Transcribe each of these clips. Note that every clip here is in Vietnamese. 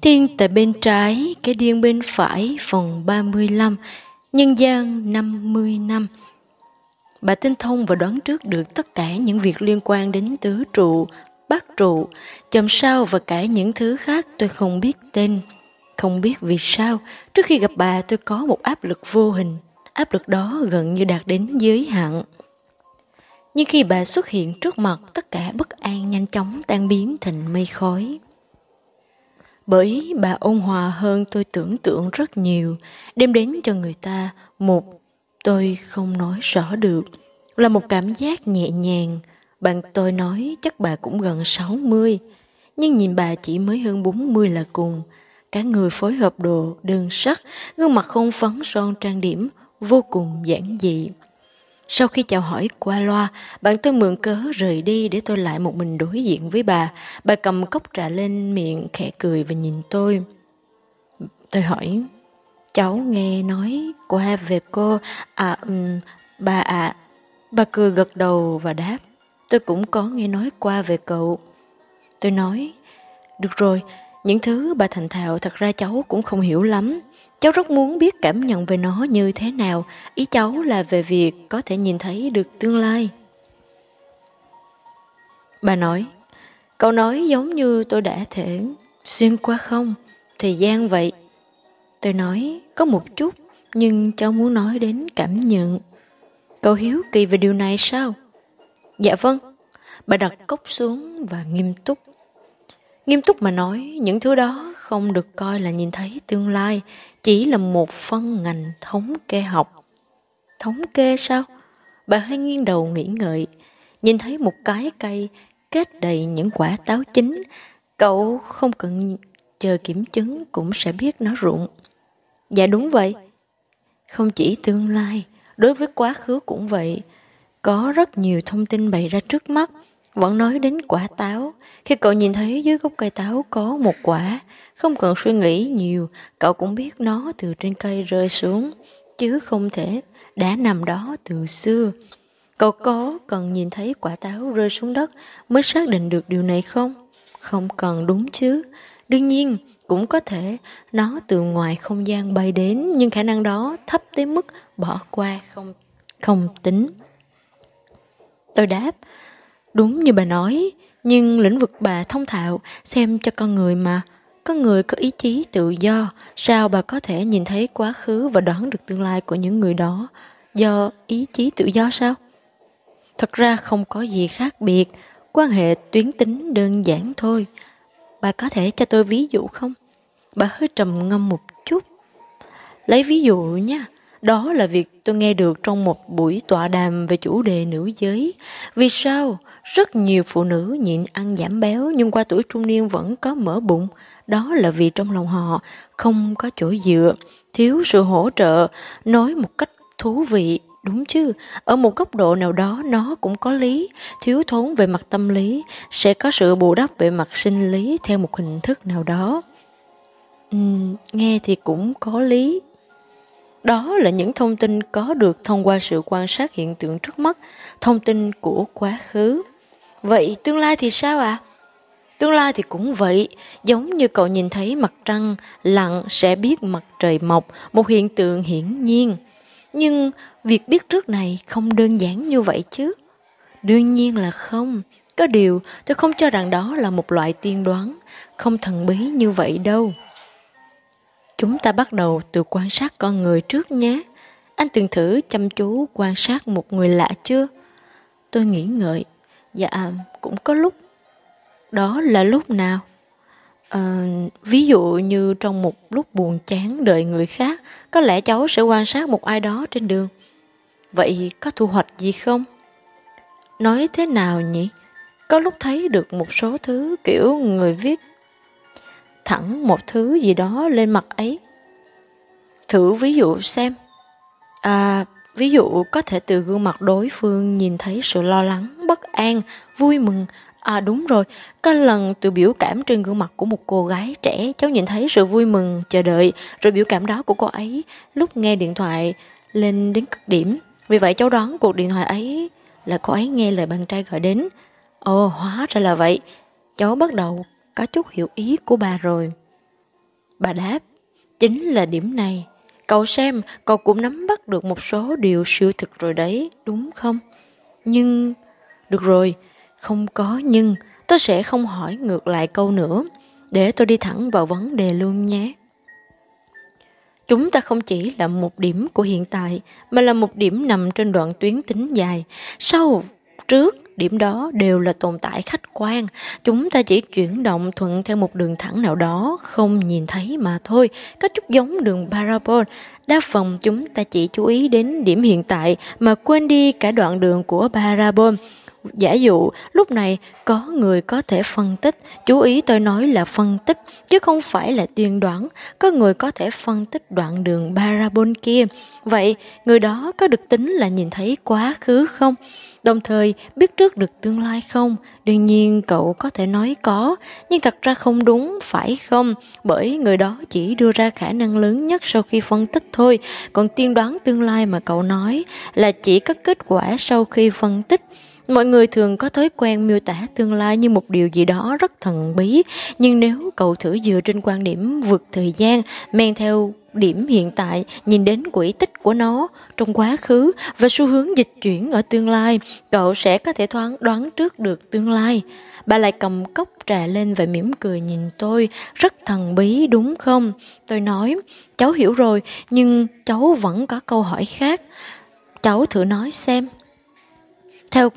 thiên tại bên trái, cái điên bên phải, phần 35, nhân gian 50 năm. Bà tinh thông và đoán trước được tất cả những việc liên quan đến tứ trụ, bát trụ, chòm sao và cả những thứ khác tôi không biết tên. Không biết vì sao, trước khi gặp bà tôi có một áp lực vô hình, áp lực đó gần như đạt đến giới hạn. Nhưng khi bà xuất hiện trước mặt, tất cả bất an nhanh chóng tan biến thành mây khói. Bởi bà ôn hòa hơn tôi tưởng tượng rất nhiều, đem đến cho người ta một tôi không nói rõ được, là một cảm giác nhẹ nhàng. Bạn tôi nói chắc bà cũng gần 60, nhưng nhìn bà chỉ mới hơn 40 là cùng. Cả người phối hợp đồ, đơn sắc, gương mặt không phấn son trang điểm, vô cùng giản dị. Sau khi chào hỏi qua loa, bạn tôi mượn cớ rời đi để tôi lại một mình đối diện với bà. Bà cầm cốc trà lên miệng khẽ cười và nhìn tôi. Tôi hỏi, cháu nghe nói qua về cô, à, um, bà ạ. À. Bà cười gật đầu và đáp, tôi cũng có nghe nói qua về cậu. Tôi nói, được rồi, những thứ bà thành thạo thật ra cháu cũng không hiểu lắm. Cháu rất muốn biết cảm nhận về nó như thế nào. Ý cháu là về việc có thể nhìn thấy được tương lai. Bà nói, cậu nói giống như tôi đã thể xuyên qua không, thời gian vậy. Tôi nói, có một chút, nhưng cháu muốn nói đến cảm nhận. Cậu hiếu kỳ về điều này sao? Dạ vâng. Bà đặt cốc xuống và nghiêm túc. Nghiêm túc mà nói, những thứ đó không được coi là nhìn thấy tương lai, chỉ là một phân ngành thống kê học. Thống kê sao? Bà hơi nghiêng đầu nghĩ ngợi, nhìn thấy một cái cây kết đầy những quả táo chín, cậu không cần chờ kiểm chứng cũng sẽ biết nó rụng. Dạ đúng vậy. Không chỉ tương lai, đối với quá khứ cũng vậy. Có rất nhiều thông tin bày ra trước mắt, vẫn nói đến quả táo. Khi cậu nhìn thấy dưới gốc cây táo có một quả, không cần suy nghĩ nhiều, cậu cũng biết nó từ trên cây rơi xuống, chứ không thể đã nằm đó từ xưa. Cậu có cần nhìn thấy quả táo rơi xuống đất mới xác định được điều này không? Không cần đúng chứ. Đương nhiên, cũng có thể nó từ ngoài không gian bay đến, nhưng khả năng đó thấp tới mức bỏ qua không không tính. Tôi đáp, đúng như bà nói, nhưng lĩnh vực bà thông thạo, xem cho con người mà. Con người có ý chí tự do, sao bà có thể nhìn thấy quá khứ và đoán được tương lai của những người đó do ý chí tự do sao? Thật ra không có gì khác biệt, quan hệ tuyến tính đơn giản thôi. Bà có thể cho tôi ví dụ không? Bà hơi trầm ngâm một chút. Lấy ví dụ nha, đó là việc tôi nghe được trong một buổi tọa đàm về chủ đề nữ giới. Vì sao? Rất nhiều phụ nữ nhịn ăn giảm béo nhưng qua tuổi trung niên vẫn có mỡ bụng. Đó là vì trong lòng họ không có chỗ dựa, thiếu sự hỗ trợ, nói một cách thú vị, đúng chứ? Ở một góc độ nào đó nó cũng có lý, thiếu thốn về mặt tâm lý, sẽ có sự bù đắp về mặt sinh lý theo một hình thức nào đó. Uhm, nghe thì cũng có lý. Đó là những thông tin có được thông qua sự quan sát hiện tượng trước mắt, thông tin của quá khứ. Vậy tương lai thì sao ạ? À? Tương lai thì cũng vậy, giống như cậu nhìn thấy mặt trăng lặn sẽ biết mặt trời mọc, một hiện tượng hiển nhiên. Nhưng việc biết trước này không đơn giản như vậy chứ. Đương nhiên là không. Có điều tôi không cho rằng đó là một loại tiên đoán, không thần bí như vậy đâu. Chúng ta bắt đầu từ quan sát con người trước nhé. Anh từng thử chăm chú quan sát một người lạ chưa? Tôi nghĩ ngợi. Dạ, cũng có lúc đó là lúc nào? À, ví dụ như trong một lúc buồn chán đợi người khác, có lẽ cháu sẽ quan sát một ai đó trên đường. Vậy có thu hoạch gì không? Nói thế nào nhỉ? Có lúc thấy được một số thứ kiểu người viết thẳng một thứ gì đó lên mặt ấy. Thử ví dụ xem. À, ví dụ có thể từ gương mặt đối phương nhìn thấy sự lo lắng, bất an, vui mừng À đúng rồi, có lần từ biểu cảm trên gương mặt của một cô gái trẻ, cháu nhìn thấy sự vui mừng, chờ đợi, rồi biểu cảm đó của cô ấy lúc nghe điện thoại lên đến cực điểm. Vì vậy cháu đoán cuộc điện thoại ấy là cô ấy nghe lời bạn trai gọi đến. Ồ, hóa ra là vậy. Cháu bắt đầu có chút hiểu ý của bà rồi. Bà đáp, chính là điểm này. Cậu xem, cậu cũng nắm bắt được một số điều siêu thực rồi đấy, đúng không? Nhưng... Được rồi, không có nhưng, tôi sẽ không hỏi ngược lại câu nữa. Để tôi đi thẳng vào vấn đề luôn nhé. Chúng ta không chỉ là một điểm của hiện tại, mà là một điểm nằm trên đoạn tuyến tính dài. Sau, trước, điểm đó đều là tồn tại khách quan. Chúng ta chỉ chuyển động thuận theo một đường thẳng nào đó, không nhìn thấy mà thôi. Có chút giống đường parabol. Đa phần chúng ta chỉ chú ý đến điểm hiện tại mà quên đi cả đoạn đường của parabol. Giả dụ, lúc này có người có thể phân tích, chú ý tôi nói là phân tích, chứ không phải là tuyên đoán. Có người có thể phân tích đoạn đường parabol kia. Vậy, người đó có được tính là nhìn thấy quá khứ không? Đồng thời, biết trước được tương lai không? Đương nhiên cậu có thể nói có, nhưng thật ra không đúng, phải không? Bởi người đó chỉ đưa ra khả năng lớn nhất sau khi phân tích thôi. Còn tiên đoán tương lai mà cậu nói là chỉ có kết quả sau khi phân tích. Mọi người thường có thói quen miêu tả tương lai như một điều gì đó rất thần bí, nhưng nếu cậu thử dựa trên quan điểm vượt thời gian, men theo điểm hiện tại, nhìn đến quỹ tích của nó trong quá khứ và xu hướng dịch chuyển ở tương lai, cậu sẽ có thể thoáng đoán trước được tương lai. Bà lại cầm cốc trà lên và mỉm cười nhìn tôi, rất thần bí đúng không? Tôi nói, cháu hiểu rồi, nhưng cháu vẫn có câu hỏi khác. Cháu thử nói xem. Theo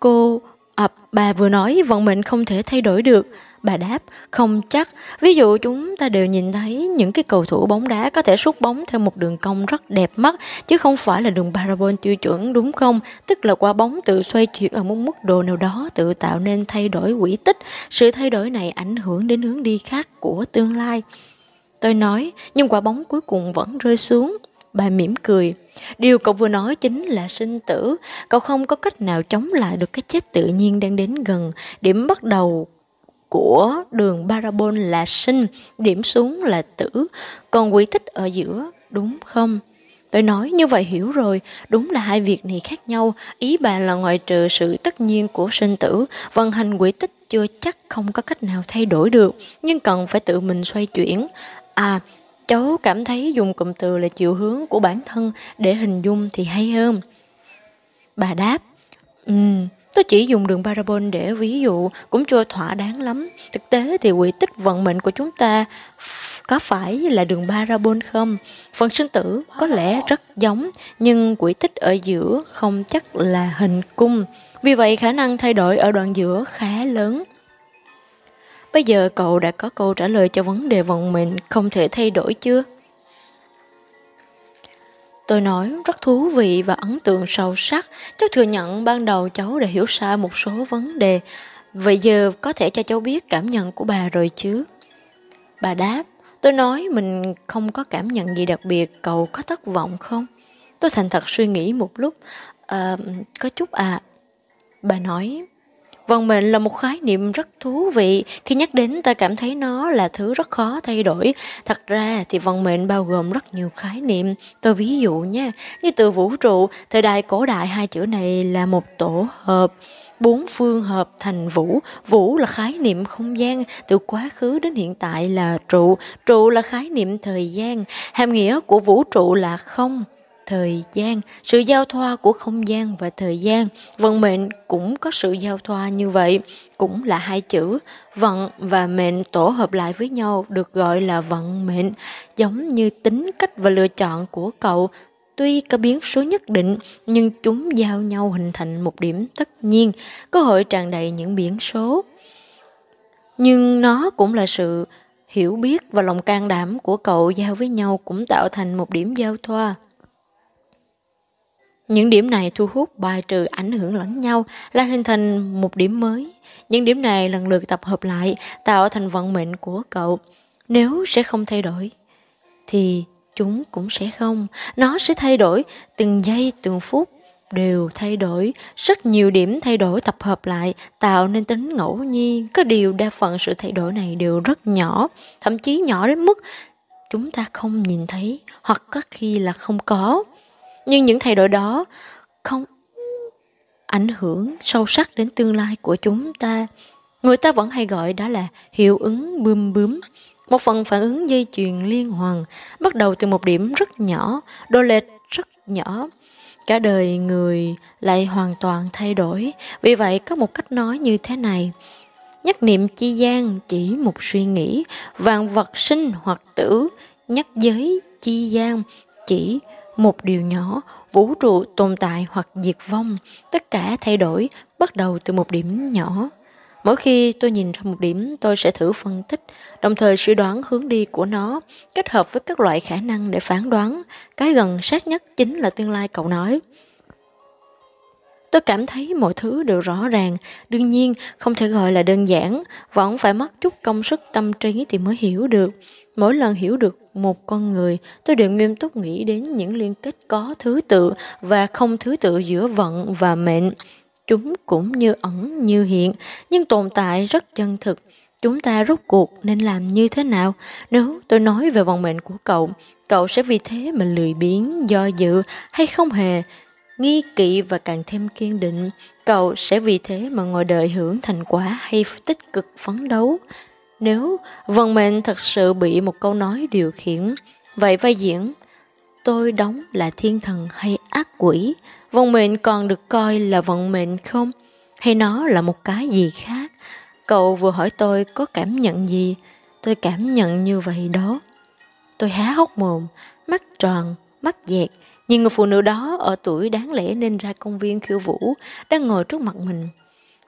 Cô cô à, bà vừa nói vận mệnh không thể thay đổi được. Bà đáp không chắc. Ví dụ chúng ta đều nhìn thấy những cái cầu thủ bóng đá có thể sút bóng theo một đường cong rất đẹp mắt chứ không phải là đường parabol tiêu chuẩn đúng không? Tức là quả bóng tự xoay chuyển ở một mức độ nào đó tự tạo nên thay đổi quỹ tích. Sự thay đổi này ảnh hưởng đến hướng đi khác của tương lai. Tôi nói nhưng quả bóng cuối cùng vẫn rơi xuống. Bà mỉm cười. Điều cậu vừa nói chính là sinh tử. Cậu không có cách nào chống lại được cái chết tự nhiên đang đến gần. Điểm bắt đầu của đường parabol là sinh, điểm xuống là tử. Còn quỹ tích ở giữa, đúng không? Tôi nói như vậy hiểu rồi, đúng là hai việc này khác nhau. Ý bà là ngoại trừ sự tất nhiên của sinh tử, vận hành quỹ tích chưa chắc không có cách nào thay đổi được, nhưng cần phải tự mình xoay chuyển. À, Cháu cảm thấy dùng cụm từ là chiều hướng của bản thân để hình dung thì hay hơn. Bà đáp, um, tôi chỉ dùng đường parabol để ví dụ cũng chưa thỏa đáng lắm. Thực tế thì quỹ tích vận mệnh của chúng ta có phải là đường parabol không? Phần sinh tử có lẽ rất giống, nhưng quỹ tích ở giữa không chắc là hình cung. Vì vậy khả năng thay đổi ở đoạn giữa khá lớn. Bây giờ cậu đã có câu trả lời cho vấn đề vận mệnh không thể thay đổi chưa? Tôi nói rất thú vị và ấn tượng sâu sắc. Cháu thừa nhận ban đầu cháu đã hiểu sai một số vấn đề. Vậy giờ có thể cho cháu biết cảm nhận của bà rồi chứ? Bà đáp, tôi nói mình không có cảm nhận gì đặc biệt, cậu có thất vọng không? Tôi thành thật suy nghĩ một lúc, à, có chút à. Bà nói, Vâng, vận mệnh là một khái niệm rất thú vị, khi nhắc đến ta cảm thấy nó là thứ rất khó thay đổi. Thật ra thì vận mệnh bao gồm rất nhiều khái niệm. Tôi ví dụ nha, như từ vũ trụ, thời đại cổ đại hai chữ này là một tổ hợp bốn phương hợp thành vũ. Vũ là khái niệm không gian từ quá khứ đến hiện tại là trụ. Trụ là khái niệm thời gian. Hàm nghĩa của vũ trụ là không thời gian, sự giao thoa của không gian và thời gian. Vận mệnh cũng có sự giao thoa như vậy, cũng là hai chữ vận và mệnh tổ hợp lại với nhau được gọi là vận mệnh, giống như tính cách và lựa chọn của cậu tuy có biến số nhất định nhưng chúng giao nhau hình thành một điểm tất nhiên, cơ hội tràn đầy những biến số. Nhưng nó cũng là sự hiểu biết và lòng can đảm của cậu giao với nhau cũng tạo thành một điểm giao thoa. Những điểm này thu hút bài trừ ảnh hưởng lẫn nhau là hình thành một điểm mới. Những điểm này lần lượt tập hợp lại tạo thành vận mệnh của cậu. Nếu sẽ không thay đổi, thì chúng cũng sẽ không. Nó sẽ thay đổi từng giây, từng phút, đều thay đổi. Rất nhiều điểm thay đổi tập hợp lại tạo nên tính ngẫu nhiên. Có điều đa phần sự thay đổi này đều rất nhỏ, thậm chí nhỏ đến mức chúng ta không nhìn thấy hoặc có khi là không có nhưng những thay đổi đó không ảnh hưởng sâu sắc đến tương lai của chúng ta người ta vẫn hay gọi đó là hiệu ứng bươm bướm Một phần phản ứng dây chuyền liên hoàn, bắt đầu từ một điểm rất nhỏ, đô lệch rất nhỏ. Cả đời người lại hoàn toàn thay đổi, vì vậy có một cách nói như thế này. Nhất niệm chi gian chỉ một suy nghĩ, vạn vật sinh hoặc tử, nhất giới chi gian chỉ một điều nhỏ, vũ trụ tồn tại hoặc diệt vong, tất cả thay đổi bắt đầu từ một điểm nhỏ. Mỗi khi tôi nhìn ra một điểm, tôi sẽ thử phân tích, đồng thời suy đoán hướng đi của nó, kết hợp với các loại khả năng để phán đoán. Cái gần sát nhất chính là tương lai cậu nói. Tôi cảm thấy mọi thứ đều rõ ràng, đương nhiên không thể gọi là đơn giản, vẫn phải mất chút công sức tâm trí thì mới hiểu được. Mỗi lần hiểu được một con người, tôi đều nghiêm túc nghĩ đến những liên kết có thứ tự và không thứ tự giữa vận và mệnh. Chúng cũng như ẩn như hiện, nhưng tồn tại rất chân thực. Chúng ta rút cuộc nên làm như thế nào? Nếu tôi nói về vận mệnh của cậu, cậu sẽ vì thế mà lười biếng, do dự hay không hề nghi kỵ và càng thêm kiên định, cậu sẽ vì thế mà ngồi đợi hưởng thành quả hay tích cực phấn đấu. Nếu vận mệnh thật sự bị một câu nói điều khiển, vậy vai diễn tôi đóng là thiên thần hay ác quỷ, vận mệnh còn được coi là vận mệnh không? Hay nó là một cái gì khác? Cậu vừa hỏi tôi có cảm nhận gì? Tôi cảm nhận như vậy đó. Tôi há hốc mồm, mắt tròn, mắt dẹt, nhìn người phụ nữ đó ở tuổi đáng lẽ nên ra công viên khiêu vũ đang ngồi trước mặt mình.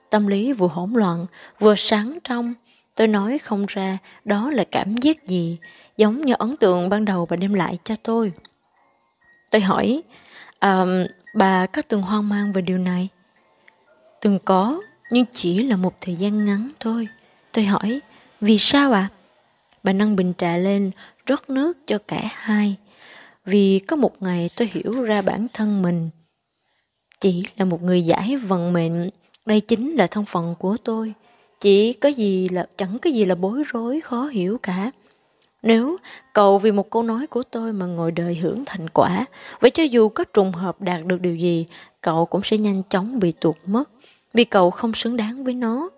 Tâm lý vừa hỗn loạn, vừa sáng trong. Tôi nói không ra đó là cảm giác gì, giống như ấn tượng ban đầu bà đem lại cho tôi. Tôi hỏi, à, bà có từng hoang mang về điều này? Từng có, nhưng chỉ là một thời gian ngắn thôi. Tôi hỏi, vì sao ạ? À? Bà nâng bình trà lên, rót nước cho cả hai vì có một ngày tôi hiểu ra bản thân mình. Chỉ là một người giải vận mệnh, đây chính là thân phận của tôi. Chỉ có gì là, chẳng có gì là bối rối, khó hiểu cả. Nếu cậu vì một câu nói của tôi mà ngồi đời hưởng thành quả, vậy cho dù có trùng hợp đạt được điều gì, cậu cũng sẽ nhanh chóng bị tuột mất, vì cậu không xứng đáng với nó.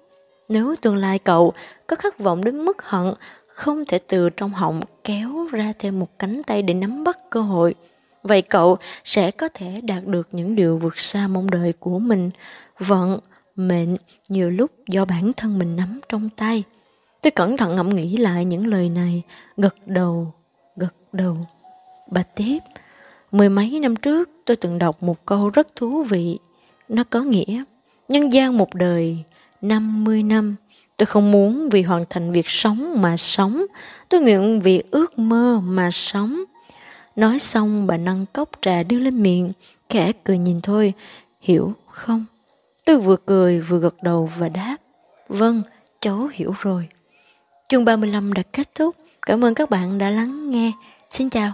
Nếu tương lai cậu có khát vọng đến mức hận không thể từ trong họng kéo ra thêm một cánh tay để nắm bắt cơ hội. Vậy cậu sẽ có thể đạt được những điều vượt xa mong đợi của mình. Vận, mệnh nhiều lúc do bản thân mình nắm trong tay. Tôi cẩn thận ngẫm nghĩ lại những lời này, gật đầu, gật đầu. Bà tiếp, mười mấy năm trước tôi từng đọc một câu rất thú vị. Nó có nghĩa, nhân gian một đời, 50 năm, Tôi không muốn vì hoàn thành việc sống mà sống. Tôi nguyện vì ước mơ mà sống. Nói xong bà nâng cốc trà đưa lên miệng, khẽ cười nhìn thôi. Hiểu không? Tôi vừa cười vừa gật đầu và đáp. Vâng, cháu hiểu rồi. Chương 35 đã kết thúc. Cảm ơn các bạn đã lắng nghe. Xin chào.